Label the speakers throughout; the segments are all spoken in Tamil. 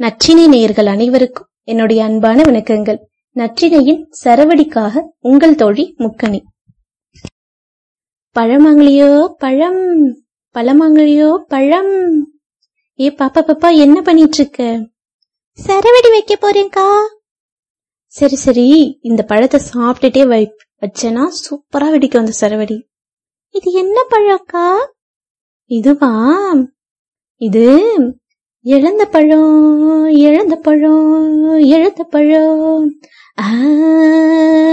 Speaker 1: நற்றினை நேயர்கள் அனைவருக்கும் என்னுடைய அன்பான வணக்கங்கள். நற்றினையின் சரவடிக்காக உங்கள் தோழி முக்கணி பழமாங்கலியோ பழம் பழமாங்கலியோ பழம். ஏ பாப்பா பாப்பா என்ன பண்ணிட்டு இருக்க சரவடி வைக்க போறேன்க்கா. சரி சரி இந்த பழத்தை சாப்பிட்டுட்டே வை வச்சேனா சூப்பரா வெடிக்கும் அந்த சரவடி. இது என்ன பழக்கா இதுவா? இது இழந்த பழம் இழந்த பழம் இழந்த பழம். ஆ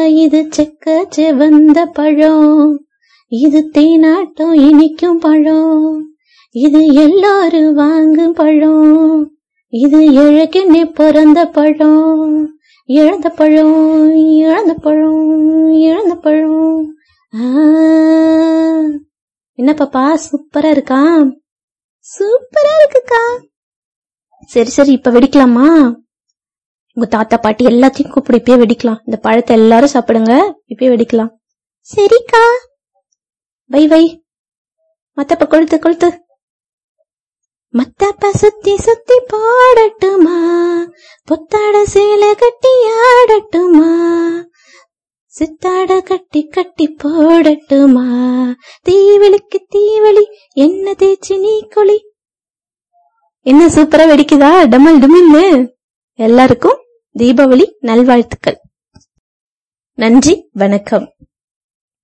Speaker 1: இது செக்க செவந்த பழம். இது தேனாட்டம் இனிக்கும் பழம். இது எல்லாரும் வாங்கும் பழம். இது இழக்கெண்ணே பிறந்த பழம். இழந்த பழம் இழந்த பழம் இழந்த பழம். என்னப்பாப்பா சூப்பரா இருக்கா? சூப்பரா இருக்குக்கா. சரி சரி இப்ப வெடிக்கலாமா? உங்க தாத்தா பாட்டி எல்லாத்தையும் கூப்பிடு இப்பயே வெடிக்கலாம். இந்த பழத்தை எல்லாரும் சாப்பிடுங்க இப்பயே வெடிக்கலாம். சரிக்கா. வை வை மத்தப்ப கொளுத்து கொளுத்து. மத்தப்ப சுத்தி சுத்தி போடட்டுமா? புத்தாட சேலை கட்டி ஆடட்டுமா? சித்தாட கட்டி கட்டி போடட்டுமா? தீவெளிக்கு தீவெளி என்ன தேய்ச்சி நீ கொளி என்ன சூப்பரா வெடிக்குதா? டமல் டுமின்னு. எல்லாருக்கும் தீபாவளி நல்வாழ்த்துக்கள். நன்றி வணக்கம்.